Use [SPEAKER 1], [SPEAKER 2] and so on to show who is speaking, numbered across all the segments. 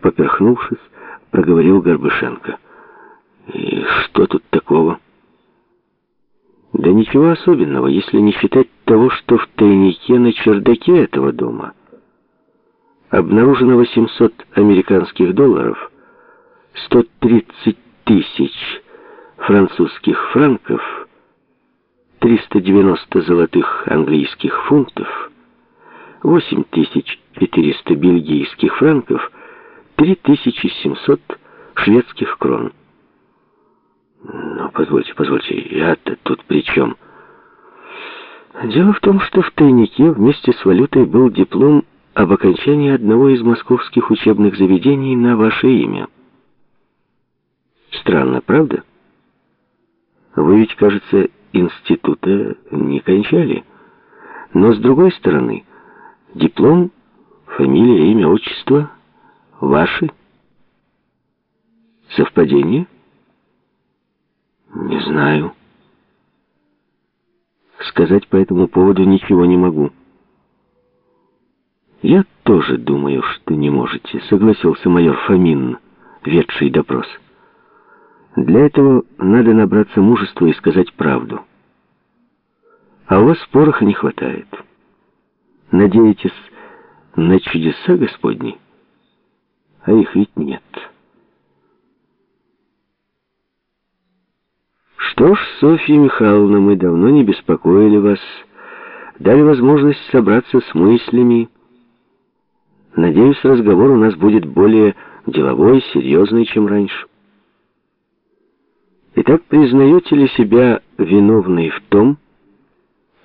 [SPEAKER 1] поперхнувшись, проговорил Горбышенко. «И что тут такого?» «Да ничего особенного, если не считать того, что в тайнике на чердаке этого дома обнаружено 800 американских долларов, 130 тысяч французских франков, 390 золотых английских фунтов, 8400 бельгийских франков, 3700 шведских крон. Но позвольте, позвольте, я-то тут при чем? Дело в том, что в тайнике вместе с валютой был диплом об окончании одного из московских учебных заведений на ваше имя. Странно, правда? Вы ведь, кажется, института не кончали. Но с другой стороны, диплом, фамилия, имя, отчество ваши. Совпадение? Не знаю. Сказать по этому поводу ничего не могу. Я тоже думаю, что не можете, согласился майор Фомин, ведший допрос. Для этого надо набраться мужества и сказать правду. А у вас пороха не хватает. Надеетесь на чудеса Господни, а их ведь нет. Что ж, Софья Михайловна, мы давно не беспокоили вас, дали возможность собраться с мыслями. Надеюсь, разговор у нас будет более деловой, серьезный, чем раньше. Итак, признаете ли себя виновной в том,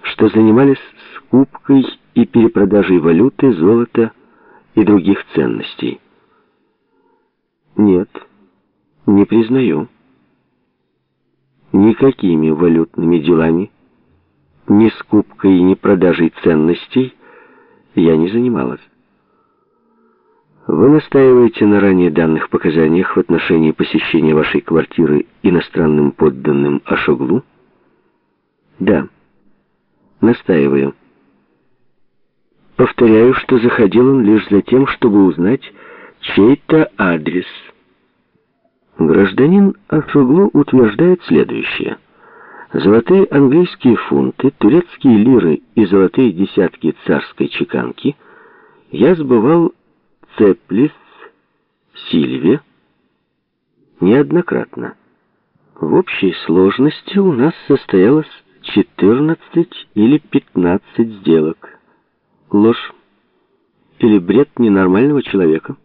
[SPEAKER 1] что занимались скупкой и перепродажей валюты, золота и других ценностей? Нет, не признаю. Никакими валютными делами, ни скупкой, ни продажей ценностей я не занималась. Вы настаиваете на ранее данных показаниях в отношении посещения вашей квартиры иностранным подданным Ашоглу? Да, настаиваю. Повторяю, что заходил он лишь за тем, чтобы узнать чей-то адрес. Гражданин Ашоглу утверждает следующее. Золотые английские фунты, турецкие лиры и золотые десятки царской чеканки я сбывал Цеплис Сильве неоднократно. В общей сложности у нас состоялось 14 или 15 сделок. Ложь или бред ненормального человека.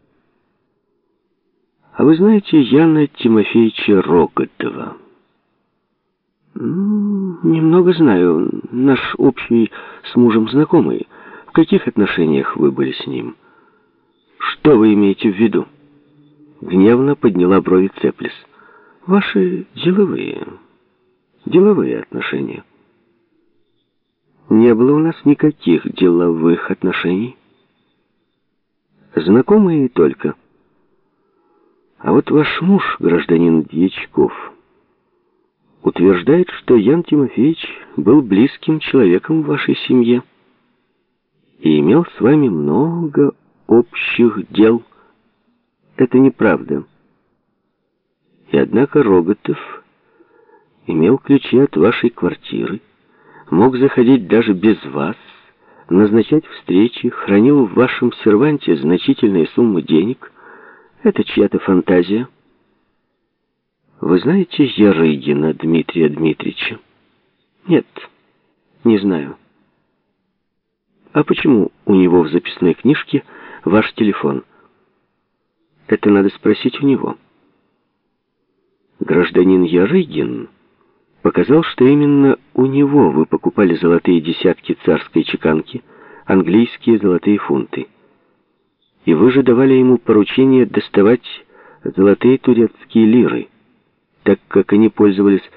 [SPEAKER 1] А вы знаете Яна Тимофеевича Роготова? Немного знаю. Наш общий с мужем знакомый. В каких отношениях вы были с ним? «Что вы имеете в виду?» Гневно подняла брови Цеплис. «Ваши деловые, деловые отношения». «Не было у нас никаких деловых отношений. Знакомые только. А вот ваш муж, гражданин Дьячков, утверждает, что Ян Тимофеевич был близким человеком в вашей семье и имел с вами много общих дел. Это неправда. И однако Роготов имел ключи от вашей квартиры, мог заходить даже без вас, назначать встречи, хранил в вашем серванте значительные суммы денег. Это чья-то фантазия. Вы знаете Ярыгина Дмитрия Дмитриевича? Нет, не знаю. А почему у него в записной книжке ваш телефон. Это надо спросить у него. Гражданин Ярыгин показал, что именно у него вы покупали золотые десятки царской чеканки, английские золотые фунты. И вы же давали ему поручение доставать золотые турецкие лиры, так как они пользовались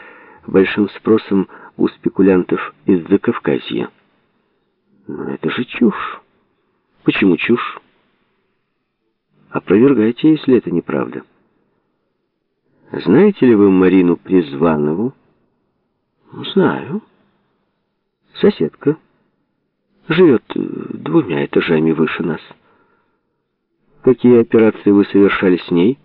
[SPEAKER 1] большим спросом у спекулянтов из Закавказья. Но это же чушь. Почему чушь? Опровергайте, если это неправда. Знаете ли вы Марину Призванову? Знаю. Соседка. Живет двумя этажами выше нас. Какие операции вы совершали с ней?